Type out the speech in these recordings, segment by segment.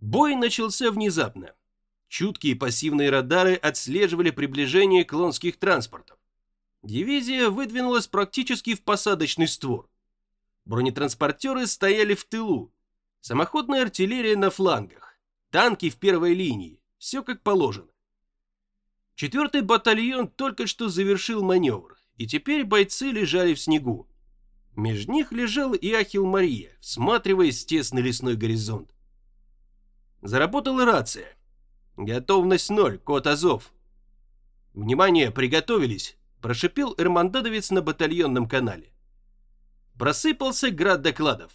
Бой начался внезапно. Чуткие пассивные радары отслеживали приближение клонских транспортов. Дивизия выдвинулась практически в посадочный створ. Бронетранспортеры стояли в тылу. Самоходная артиллерия на флангах. Танки в первой линии. Все как положено. Четвертый батальон только что завершил маневр, и теперь бойцы лежали в снегу. Между них лежал и Ахил Мария, всматриваясь в тесный лесной горизонт. Заработала рация. Готовность ноль, код Азов. Внимание, приготовились, прошипел Эрмандадовец на батальонном канале. Просыпался град докладов.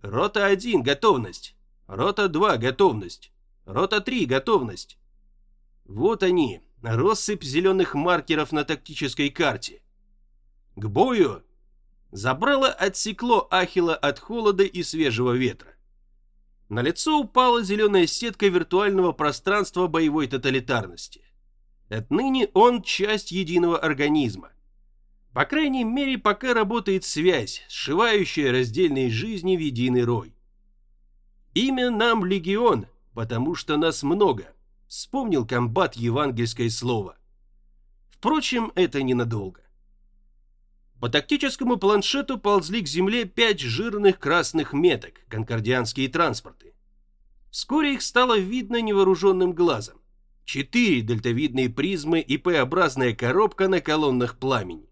Рота 1, готовность. Рота 2, готовность. Рота 3, готовность. Вот они, россыпь зеленых маркеров на тактической карте. К бою! Забрало отсекло Ахила от холода и свежего ветра. На лицо упала зеленая сетка виртуального пространства боевой тоталитарности. Отныне он часть единого организма. По крайней мере, пока работает связь, сшивающая раздельные жизни в единый рой. Имя нам легион, потому что нас много, вспомнил комбат евангельское слово. Впрочем, это ненадолго. По тактическому планшету ползли к земле пять жирных красных меток, конкордианские транспорты. Вскоре их стало видно невооруженным глазом. Четыре дельтовидные призмы и П-образная коробка на колоннах пламени.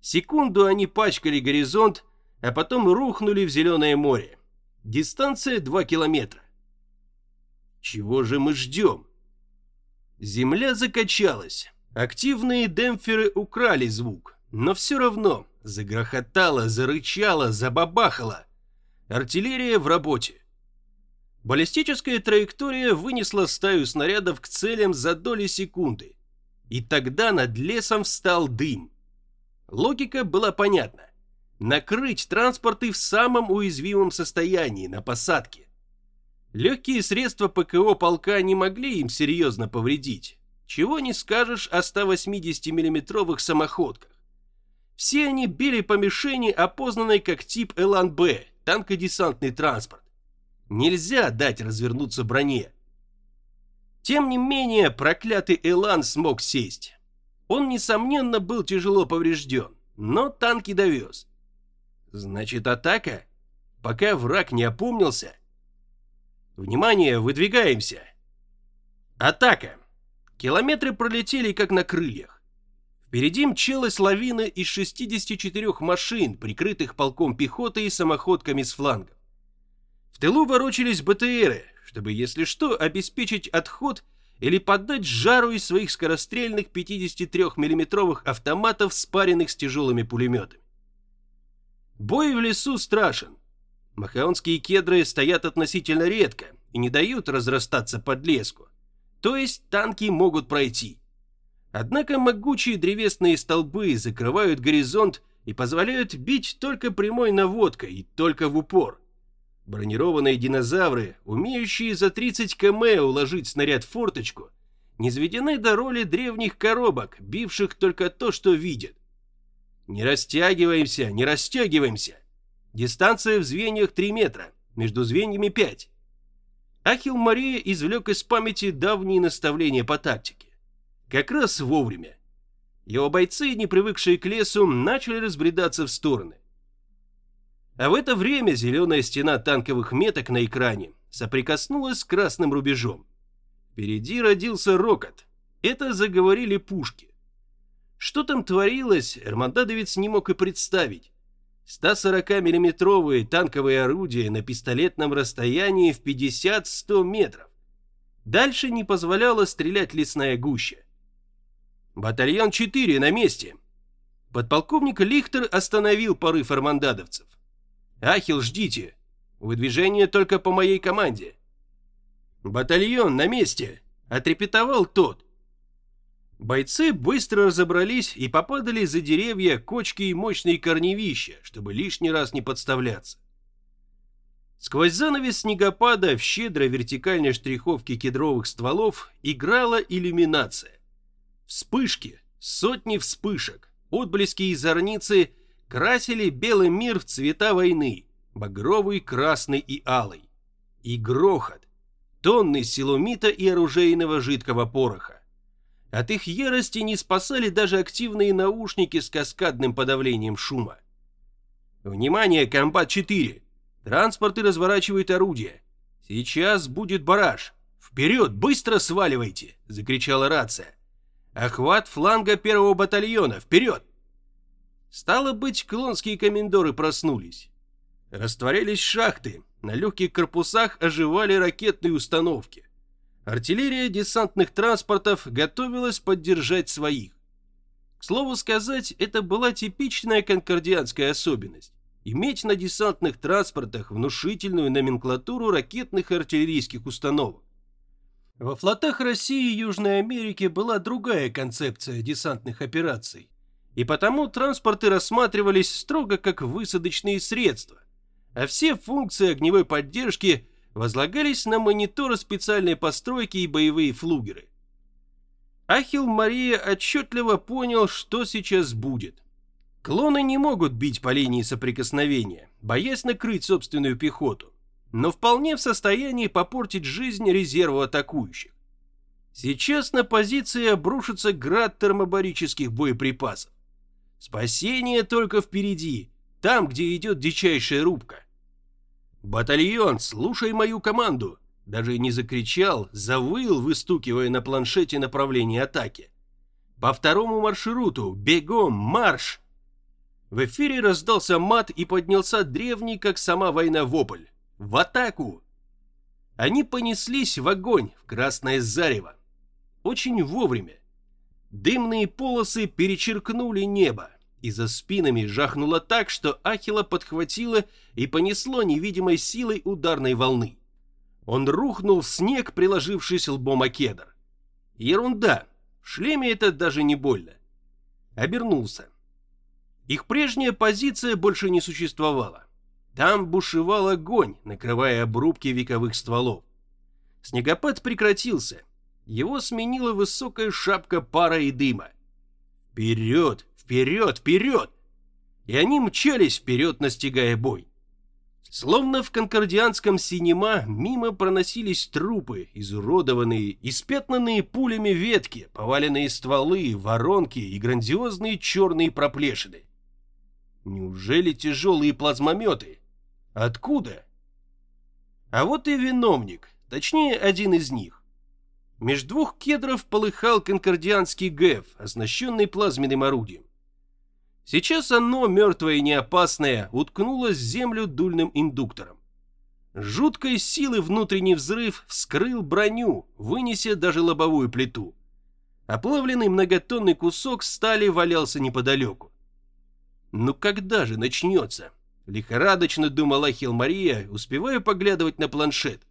Секунду они пачкали горизонт, а потом рухнули в зеленое море. Дистанция 2 километра. Чего же мы ждем? Земля закачалась. Активные демпферы украли звук, но все равно загрохотало, зарычало, забабахало. Артиллерия в работе. Баллистическая траектория вынесла стаю снарядов к целям за доли секунды. И тогда над лесом встал дым. Логика была понятна. Накрыть транспорты в самом уязвимом состоянии, на посадке. Легкие средства ПКО полка не могли им серьезно повредить. Чего не скажешь о 180 миллиметровых самоходках. Все они били по мишени, опознанной как тип Элан-Б, танкодесантный транспорт. Нельзя дать развернуться броне. Тем не менее, проклятый Элан смог сесть. Он, несомненно, был тяжело поврежден, но танки довез. Значит, атака? Пока враг не опомнился. Внимание, выдвигаемся. Атака. Километры пролетели, как на крыльях. Впереди мчалась лавина из 64 машин, прикрытых полком пехоты и самоходками с флангов. В тылу ворочались БТРы, чтобы, если что, обеспечить отход или поддать жару из своих скорострельных 53 миллиметровых автоматов, спаренных с тяжелыми пулеметами. Бой в лесу страшен. Махаонские кедры стоят относительно редко и не дают разрастаться под леску. То есть танки могут пройти. Однако могучие древесные столбы закрывают горизонт и позволяют бить только прямой наводкой и только в упор. Бронированные динозавры, умеющие за 30 км уложить снаряд в форточку, не заведены до роли древних коробок, бивших только то, что видят. Не растягиваемся, не растягиваемся. Дистанция в звеньях 3 метра, между звеньями 5. Ахил Мария извлек из памяти давние наставления по тактике. Как раз вовремя. Его бойцы, не привыкшие к лесу, начали разбредаться в стороны. А в это время зеленая стена танковых меток на экране соприкоснулась с красным рубежом. Впереди родился рокот. Это заговорили пушки. Что там творилось, Эрмандадовец не мог и представить. 140-миллиметровые танковые орудия на пистолетном расстоянии в 50-100 метров. Дальше не позволяло стрелять лесная гуща. Батальон 4 на месте. Подполковник Лихтер остановил порыв армандадовцев. Ахил, ждите. Выдвижение только по моей команде. Батальон на месте. Отрепетовал тот. Бойцы быстро разобрались и попадали за деревья, кочки и мощные корневища, чтобы лишний раз не подставляться. Сквозь занавес снегопада в щедрой вертикальной штриховке кедровых стволов играла иллюминация. Вспышки, сотни вспышек, отблески и зорницы красили белый мир в цвета войны, багровый, красный и алый. И грохот, тонны силумита и оружейного жидкого пороха. От их ярости не спасали даже активные наушники с каскадным подавлением шума. «Внимание, комбат-4! Транспорты разворачивают орудия. Сейчас будет бараж. Вперед, быстро сваливайте!» – закричала рация. «Охват фланга первого батальона! Вперед!» Стало быть, клонские комендоры проснулись. Растворялись шахты, на легких корпусах оживали ракетные установки. Артиллерия десантных транспортов готовилась поддержать своих. К слову сказать, это была типичная конкордианская особенность – иметь на десантных транспортах внушительную номенклатуру ракетных артиллерийских установок. Во флотах России и Южной Америки была другая концепция десантных операций, и потому транспорты рассматривались строго как высадочные средства, а все функции огневой поддержки возлагались на мониторы специальной постройки и боевые флугеры. Ахилл Мария отчетливо понял, что сейчас будет. Клоны не могут бить по линии соприкосновения, боясь накрыть собственную пехоту, но вполне в состоянии попортить жизнь резерву атакующих. Сейчас на позиции обрушится град термобарических боеприпасов. Спасение только впереди, там, где идет дичайшая рубка. «Батальон, слушай мою команду!» Даже не закричал, завыл, выстукивая на планшете направление атаки. «По второму маршруту! Бегом! Марш!» В эфире раздался мат и поднялся древний, как сама война, вопль. «В атаку!» Они понеслись в огонь, в красное зарево. Очень вовремя. Дымные полосы перечеркнули небо и за спинами жахнуло так, что Ахила подхватило и понесло невидимой силой ударной волны. Он рухнул в снег, приложившись лбом о кедр. Ерунда, в шлеме это даже не больно. Обернулся. Их прежняя позиция больше не существовала. Там бушевал огонь, накрывая обрубки вековых стволов. Снегопад прекратился. Его сменила высокая шапка пара и дыма. Вперед, Вперед, вперед! И они мчались вперед, настигая бой. Словно в конкордианском синема мимо проносились трупы, изуродованные, испятнанные пулями ветки, поваленные стволы, воронки и грандиозные черные проплешины. Неужели тяжелые плазмометы? Откуда? А вот и виновник, точнее один из них. Меж двух кедров полыхал конкордианский ГЭФ, оснащенный плазменным орудием. Сейчас оно, мертвое и неопасное, уткнулось в землю дульным индуктором. Жуткой силы внутренний взрыв вскрыл броню, вынеся даже лобовую плиту. Оплавленный многотонный кусок стали валялся неподалеку. «Ну когда же начнется?» — лихорадочно думала Хилмария, успевая поглядывать на планшет.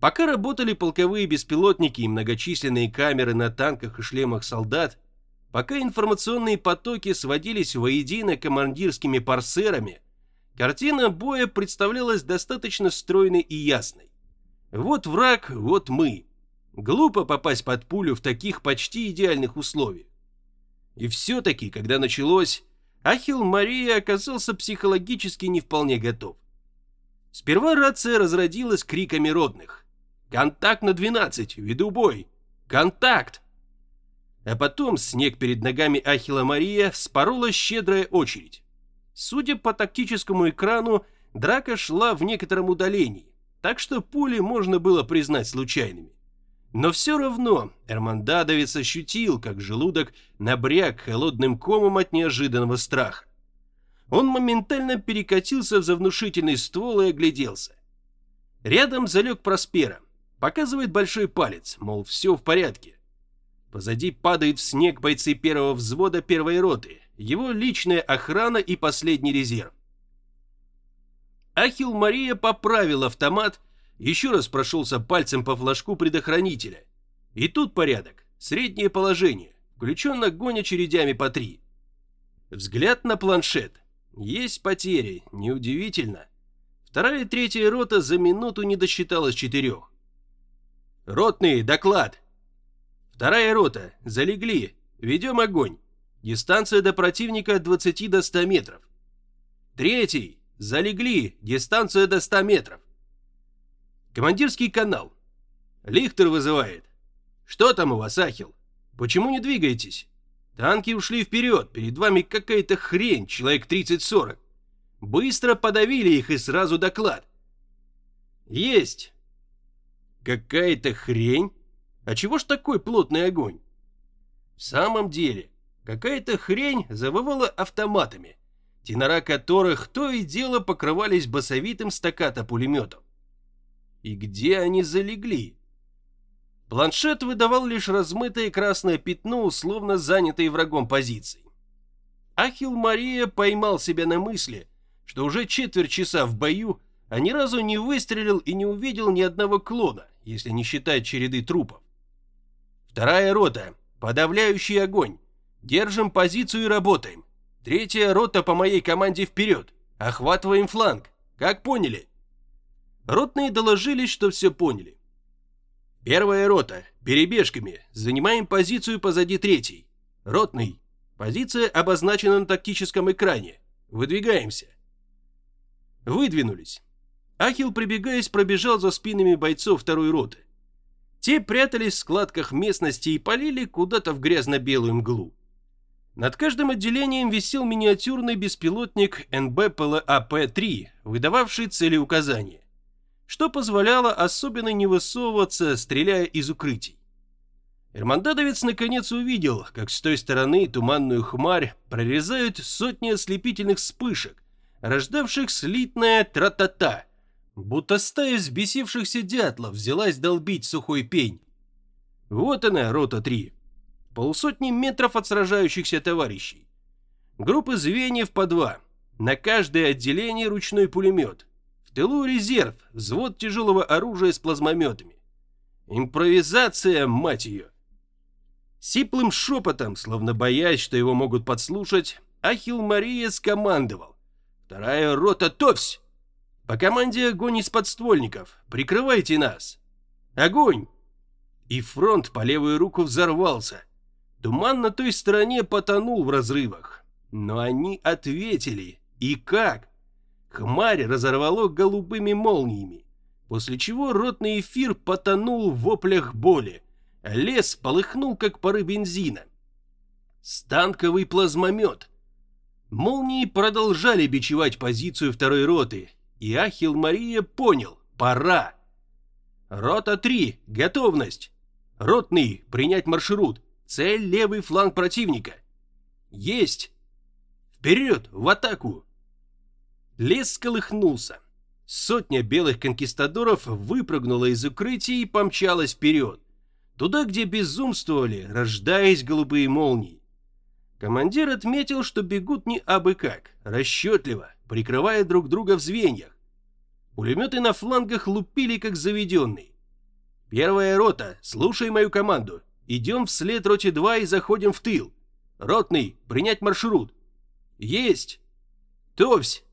Пока работали полковые беспилотники и многочисленные камеры на танках и шлемах солдат, Пока информационные потоки сводились воедино командирскими парсерами, картина боя представлялась достаточно стройной и ясной. Вот враг, вот мы. Глупо попасть под пулю в таких почти идеальных условиях. И все-таки, когда началось, Ахилл Мария оказался психологически не вполне готов. Сперва рация разродилась криками родных. «Контакт на 12! Веду бой! Контакт!» А потом снег перед ногами Ахила Мария вспорола щедрая очередь. Судя по тактическому экрану, драка шла в некотором удалении, так что пули можно было признать случайными. Но все равно Эрмандадовец ощутил, как желудок набряк холодным комом от неожиданного страха. Он моментально перекатился за внушительный ствол и огляделся. Рядом залег Проспера, показывает большой палец, мол, все в порядке. Позади падают в снег бойцы первого взвода первой роты, его личная охрана и последний резерв. Ахил Мария поправил автомат, еще раз прошелся пальцем по флажку предохранителя. И тут порядок, среднее положение, включен огонь очередями по три. Взгляд на планшет. Есть потери, неудивительно. Вторая и третья рота за минуту не досчиталась четырех. «Ротный, доклад!» Вторая рота. Залегли. Ведем огонь. Дистанция до противника от 20 до 100 метров. Третий. Залегли. Дистанция до 100 метров. Командирский канал. Лихтер вызывает. Что там у вас, Ахил? Почему не двигаетесь? Танки ушли вперед, перед вами какая-то хрень, человек 30-40. Быстро подавили их и сразу доклад. Есть. Какая-то хрень? А чего ж такой плотный огонь? В самом деле, какая-то хрень завывала автоматами, тенора которых то и дело покрывались басовитым стаката пулеметом. И где они залегли? Планшет выдавал лишь размытое красное пятно, условно занятое врагом позиции. Ахил Мария поймал себя на мысли, что уже четверть часа в бою, а ни разу не выстрелил и не увидел ни одного клона, если не считать череды трупов. Вторая рота. Подавляющий огонь. Держим позицию и работаем. Третья рота по моей команде вперед. Охватываем фланг. Как поняли? Ротные доложились, что все поняли. Первая рота. Перебежками. Занимаем позицию позади третьей. Ротный. Позиция обозначена на тактическом экране. Выдвигаемся. Выдвинулись. Ахил, прибегаясь, пробежал за спинами бойцов второй роты. Те прятались в складках местности и полили куда-то в грязно-белую мглу. Над каждым отделением висел миниатюрный беспилотник НБПЛАП-3, выдававший цели указания, что позволяло особенно не высовываться, стреляя из укрытий. Эрмандадовец наконец увидел, как с той стороны туманную хмарь прорезают сотни ослепительных вспышек, рождавших слитное тра-та-та, будто стая взбесившихся дятлов взялась долбить сухой пень. Вот она, рота 3. Полсотни метров от сражающихся товарищей. Группы звеньев по два. На каждое отделение ручной пулемет. В тылу резерв, взвод тяжелого оружия с плазмометами. Импровизация, мать ее. Сиплым шепотом, словно боясь, что его могут подслушать, Ахил Мария скомандовал. Вторая рота топсь! По команде огонь из подствольников. Прикрывайте нас. Огонь! И фронт по левую руку взорвался. Туман на той стороне потонул в разрывах. Но они ответили. И как? Хмарь разорвало голубыми молниями, после чего ротный эфир потонул в воплях боли, лес полыхнул, как пары бензина. Станковый плазмомет. Молнии продолжали бичевать позицию второй роты, и Ахил Мария понял, пора. Рота 3, готовность. Ротный, принять маршрут. Цель левый фланг противника. Есть. Вперед, в атаку. Лес сколыхнулся. Сотня белых конкистадоров выпрыгнула из укрытия и помчалась вперед. Туда, где безумствовали, рождаясь голубые молнии. Командир отметил, что бегут не абы как, расчетливо, прикрывая друг друга в звеньях. Пулеметы на флангах лупили как заведенный. Первая рота, слушай мою команду. Идем вслед роте 2 и заходим в тыл. Ротный, принять маршрут. Есть. Товсь.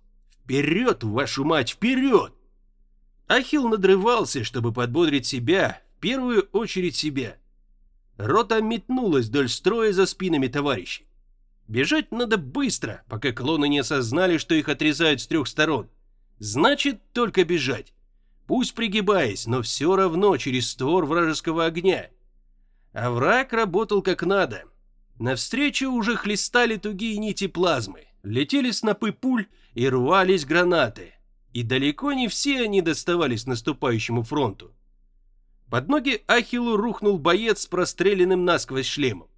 Вперед, вашу мать, вперед! Ахилл надрывался, чтобы подбодрить себя, в первую очередь себя. Рота метнулась вдоль строя за спинами товарищей. Бежать надо быстро, пока клоны не осознали, что их отрезают с трех сторон. Значит, только бежать. Пусть пригибаясь, но все равно через створ вражеского огня. А враг работал как надо. Навстречу уже хлестали тугие нити плазмы, летели снопы пуль и рвались гранаты. И далеко не все они доставались наступающему фронту. Под ноги Ахиллу рухнул боец с простреленным насквозь шлемом.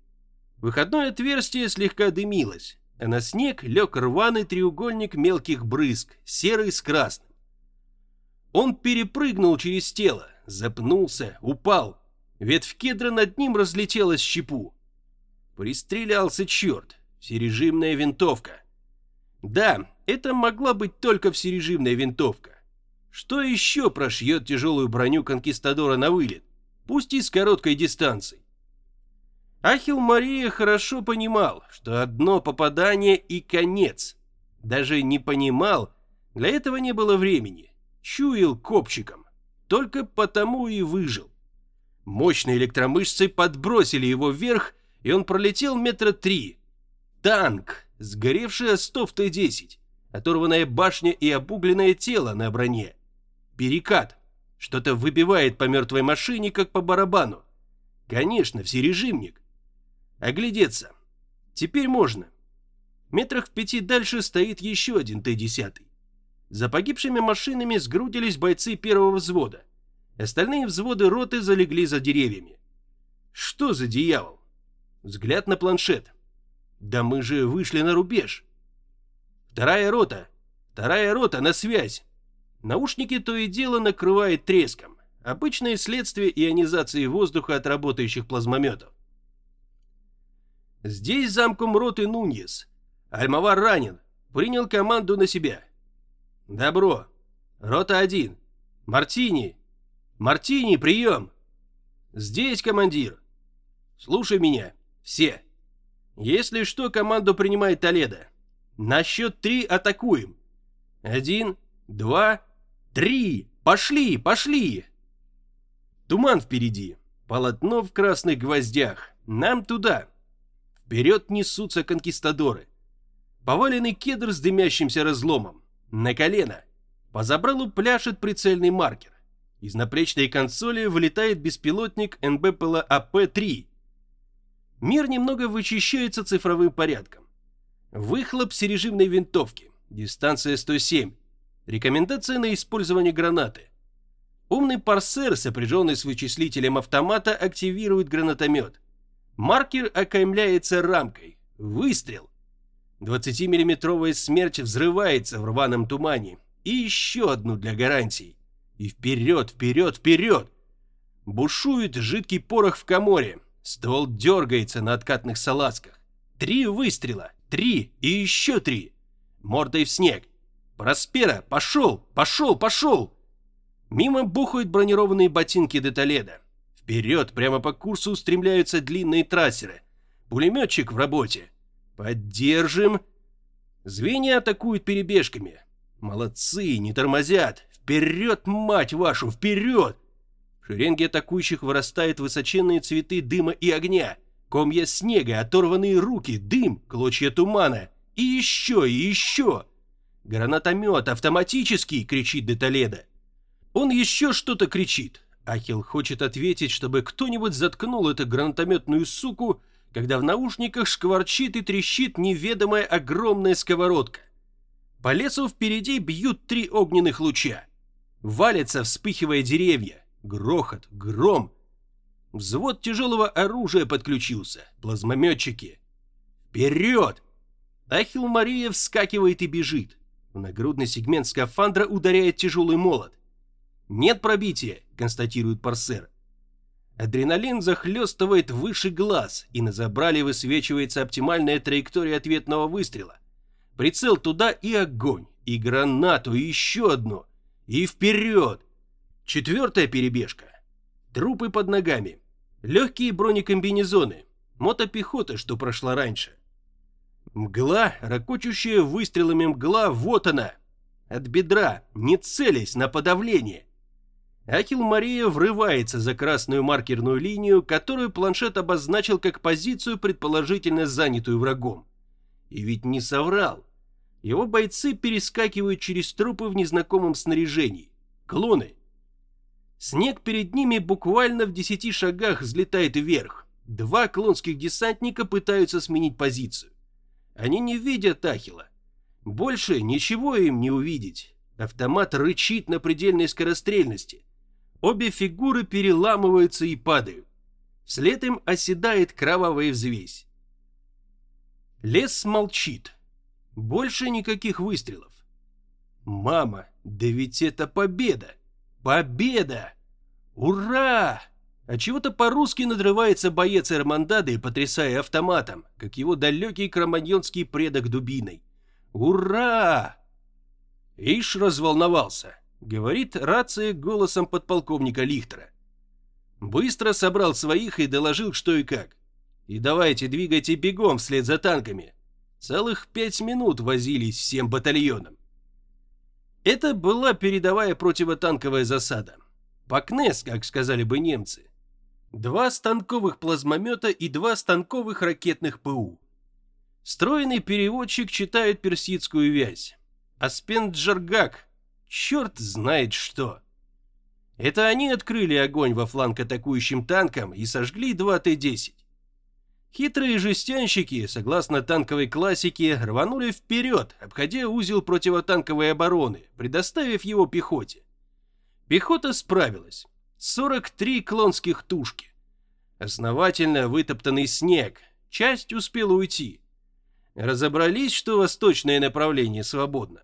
Выходное отверстие слегка дымилось а на снег лег рваный треугольник мелких брызг, серый с красным. Он перепрыгнул через тело, запнулся, упал. Ветвь кедра над ним разлетелась щепу. Пристрелялся черт, всережимная винтовка. Да, это могла быть только всережимная винтовка. Что еще прошьет тяжелую броню конкистадора на вылет, пусть и с короткой дистанции? Ахил Мария хорошо понимал, что одно попадание и конец. Даже не понимал, для этого не было времени. Чуял копчиком. Только потому и выжил. Мощные электромышцы подбросили его вверх, и он пролетел метра три. Танк, сгоревший Астов Т-10, оторванная башня и обугленное тело на броне. Перекат. Что-то выбивает по мертвой машине, как по барабану. Конечно, всережимник. Оглядеться. Теперь можно. Метрах в пяти дальше стоит еще один Т-10. За погибшими машинами сгрудились бойцы первого взвода. Остальные взводы роты залегли за деревьями. Что за дьявол? Взгляд на планшет. Да мы же вышли на рубеж. Вторая рота. Вторая рота на связь. Наушники то и дело накрывает треском. Обычное следствие ионизации воздуха от работающих плазмометов. Здесь замком роты Нуньес. Альмавар ранен. Принял команду на себя. Добро. Рота 1. Мартини. Мартини, прием. Здесь, командир. Слушай меня. Все. Если что, команду принимает Толедо. На счет три атакуем. Один, два, три. Пошли, пошли. Туман впереди. Полотно в красных гвоздях. Нам туда. Вперед несутся конкистадоры. Поваленный кедр с дымящимся разломом. На колено. По забралу пляшет прицельный маркер. Из наплечной консоли вылетает беспилотник НБПЛ АП-3 Мир немного вычищается цифровым порядком. Выхлоп сережимной винтовки. Дистанция 107. Рекомендация на использование гранаты. Умный парсер, сопряженный с вычислителем автомата, активирует гранатомет. Маркер окаймляется рамкой. Выстрел. 20-миллиметровая смерть взрывается в рваном тумане. И еще одну для гарантии. И вперед, вперед, вперед! Бушует жидкий порох в коморе. Ствол дергается на откатных салазках. Три выстрела, три и еще три. Мордой в снег. Проспера, пошел, пошел, пошел. Мимо бухают бронированные ботинки до. Вперед, прямо по курсу устремляются длинные трассеры. Пулеметчик в работе. Поддержим. Звенья атакуют перебежками. Молодцы, не тормозят. Вперед, мать вашу, вперед! Шеренге атакующих вырастают высоченные цветы дыма и огня, комья снега, оторванные руки, дым, клочья тумана. И еще, и еще. Гранатомет автоматический, кричит де Толедо. Он еще что-то кричит. Ахил хочет ответить, чтобы кто-нибудь заткнул эту гранатометную суку, когда в наушниках шкварчит и трещит неведомая огромная сковородка. По лесу впереди бьют три огненных луча. Валятся, вспыхивая деревья. Грохот, гром. Взвод тяжелого оружия подключился. Плазмометчики. Вперед! Ахилл Мария вскакивает и бежит. В нагрудный сегмент скафандра ударяет тяжелый молот. «Нет пробития», — констатирует Парсер. Адреналин захлестывает выше глаз, и на забрале высвечивается оптимальная траектория ответного выстрела. Прицел туда и огонь, и гранату, и еще одну. И вперед! Четвертая перебежка. Трупы под ногами. Легкие бронекомбинезоны. Мотопехота, что прошла раньше. Мгла, ракочущая выстрелами мгла, вот она. От бедра, не целясь на подавление. Ахилл Мария врывается за красную маркерную линию, которую планшет обозначил как позицию, предположительно занятую врагом. И ведь не соврал. Его бойцы перескакивают через трупы в незнакомом снаряжении. Клоны. Снег перед ними буквально в десяти шагах взлетает вверх. Два клонских десантника пытаются сменить позицию. Они не видят Ахила. Больше ничего им не увидеть. Автомат рычит на предельной скорострельности. Обе фигуры переламываются и падают. Вслед им оседает кровавая взвесь. Лес молчит. Больше никаких выстрелов. Мама, да ведь это победа! Победа! Ура! А чего-то по-русски надрывается боец Эрмандады, потрясая автоматом, как его далекий кроманьонский предок дубиной. Ура! Иш разволновался, говорит рация голосом подполковника Лихтера. Быстро собрал своих и доложил, что и как. И давайте двигайте бегом вслед за танками. Целых пять минут возились всем батальоном. Это была передовая противотанковая засада. Пакнес, как сказали бы немцы. Два станковых плазмомета и два станковых ракетных ПУ. Встроенный переводчик читает персидскую вязь. Аспент Джаргак. Черт знает что. Это они открыли огонь во фланг атакующим танкам и сожгли два Т-10. Хитрые жестянщики, согласно танковой классике, рванули вперед, обходя узел противотанковой обороны, предоставив его пехоте. Пехота справилась. 43 клонских тушки. Основательно вытоптанный снег, часть успела уйти. Разобрались, что восточное направление свободно.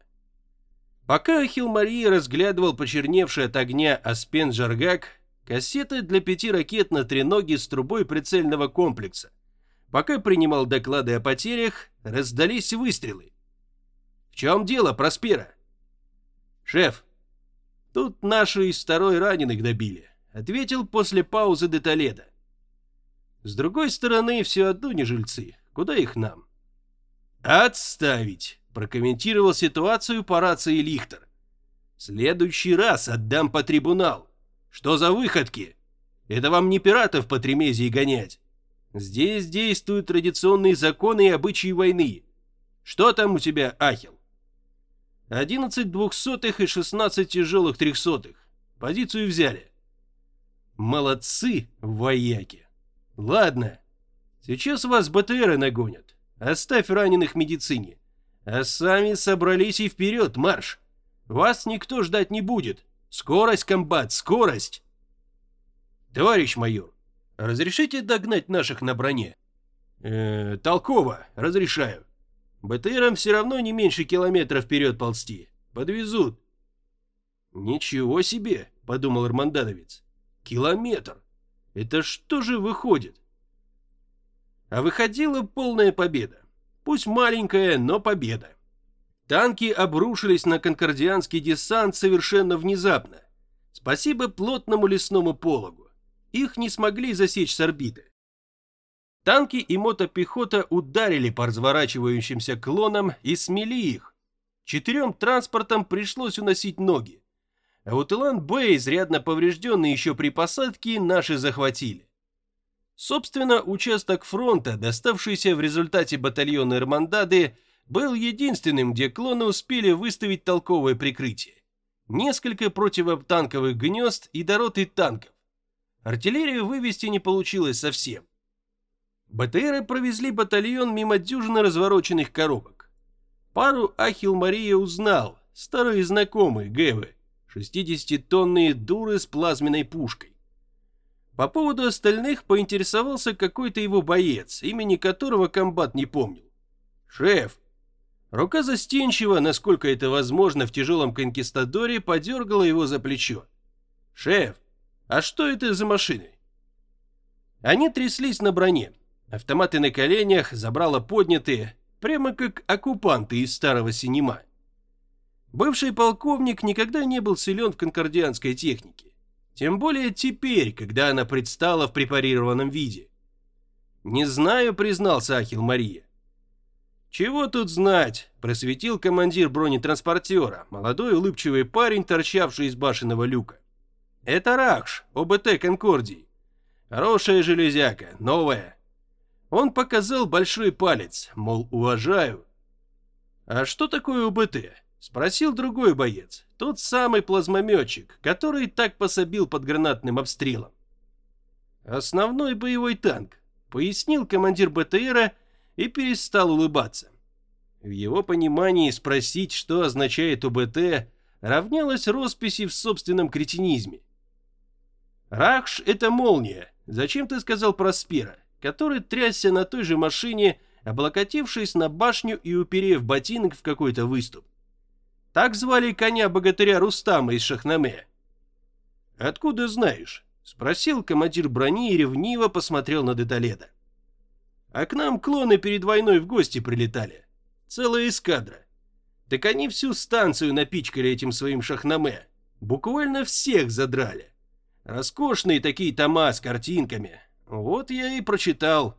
Пока Ахилл разглядывал почерневший от огня Аспен Жаргак, кассеты для пяти ракет на треноге с трубой прицельного комплекса, Пока принимал доклады о потерях, раздались выстрелы. «В чем дело, Проспера?» «Шеф, тут наши из второй раненых добили», — ответил после паузы де Толедо. «С другой стороны, все одно не жильцы. Куда их нам?» «Отставить!» — прокомментировал ситуацию по рации Лихтер. «Следующий раз отдам по трибунал. Что за выходки? Это вам не пиратов по Тремезии гонять. Здесь действуют традиционные законы и обычаи войны. Что там у тебя, Ахил? 11 двухсотых и 16 тяжелых трехсотых. Позицию взяли. Молодцы, вояки. Ладно, сейчас вас БТРы нагонят. Оставь раненых медицине. А сами собрались и вперед, марш. Вас никто ждать не будет. Скорость, комбат, скорость. Товарищ майор, Разрешите догнать наших на броне? Э, толково, разрешаю. БТРам все равно не меньше километра вперед ползти. Подвезут. Ничего себе, подумал Армандановец. Километр. Это что же выходит? А выходила полная победа. Пусть маленькая, но победа. Танки обрушились на конкордианский десант совершенно внезапно. Спасибо плотному лесному пологу. Их не смогли засечь с орбиты. Танки и мотопехота ударили по разворачивающимся клонам и смели их. Четырем транспортам пришлось уносить ноги. А вот Илан-Б, изрядно поврежденный еще при посадке, наши захватили. Собственно, участок фронта, доставшийся в результате батальона Эрмандады, был единственным, где клоны успели выставить толковое прикрытие. Несколько противотанковых гнезд и дороты танков. Артиллерию вывести не получилось совсем. БТРы провезли батальон мимо дюжины развороченных коробок. Пару Ахил Мария узнал, старые знакомые Гэвы, 60-тонные дуры с плазменной пушкой. По поводу остальных поинтересовался какой-то его боец, имени которого комбат не помнил. «Шеф!» Рука застенчиво, насколько это возможно в тяжелом конкистадоре, подергала его за плечо. «Шеф, а что это за машины? Они тряслись на броне. Автоматы на коленях, забрало поднятые, прямо как оккупанты из старого синема. Бывший полковник никогда не был силен в конкордианской технике. Тем более теперь, когда она предстала в препарированном виде. «Не знаю», — признался Ахил Мария. «Чего тут знать?» – просветил командир бронетранспортера, молодой улыбчивый парень, торчавший из башенного люка. Это Рахш, ОБТ Конкордии. Хорошая железяка, новая. Он показал большой палец, мол, уважаю. А что такое ОБТ? Спросил другой боец, тот самый плазмометчик, который так пособил под гранатным обстрелом. Основной боевой танк, пояснил командир БТРа и перестал улыбаться. В его понимании спросить, что означает ОБТ, равнялось росписи в собственном кретинизме. Рахш — это молния. Зачем ты сказал про Спира, который трясся на той же машине, облокотившись на башню и уперев ботинок в какой-то выступ? Так звали коня-богатыря Рустама из Шахнаме. «Откуда знаешь?» — спросил командир брони и ревниво посмотрел на Деталеда. «А к нам клоны перед войной в гости прилетали. Целая эскадра. Так они всю станцию напичкали этим своим Шахнаме. Буквально всех задрали. Роскошные такие тома с картинками. Вот я и прочитал.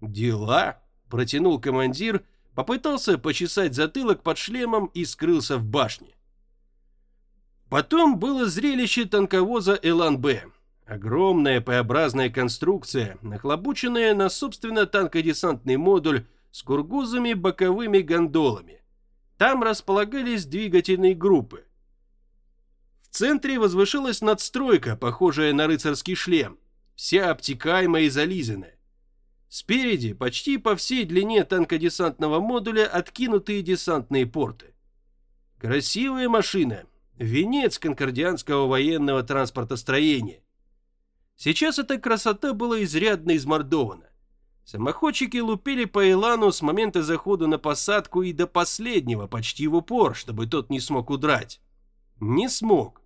Дела, протянул командир, попытался почесать затылок под шлемом и скрылся в башне. Потом было зрелище танковоза Элан-Б. Огромная П-образная конструкция, нахлобученная на собственно танкодесантный модуль с кургузами боковыми гондолами. Там располагались двигательные группы, центре возвышалась надстройка, похожая на рыцарский шлем, вся обтекаемая и зализанная. Спереди, почти по всей длине танкодесантного модуля, откинутые десантные порты. Красивая машина, венец конкордианского военного транспортостроения. Сейчас эта красота была изрядно измордована. Самоходчики лупили по Илану с момента захода на посадку и до последнего, почти в упор, чтобы тот не смог удрать. Не смог.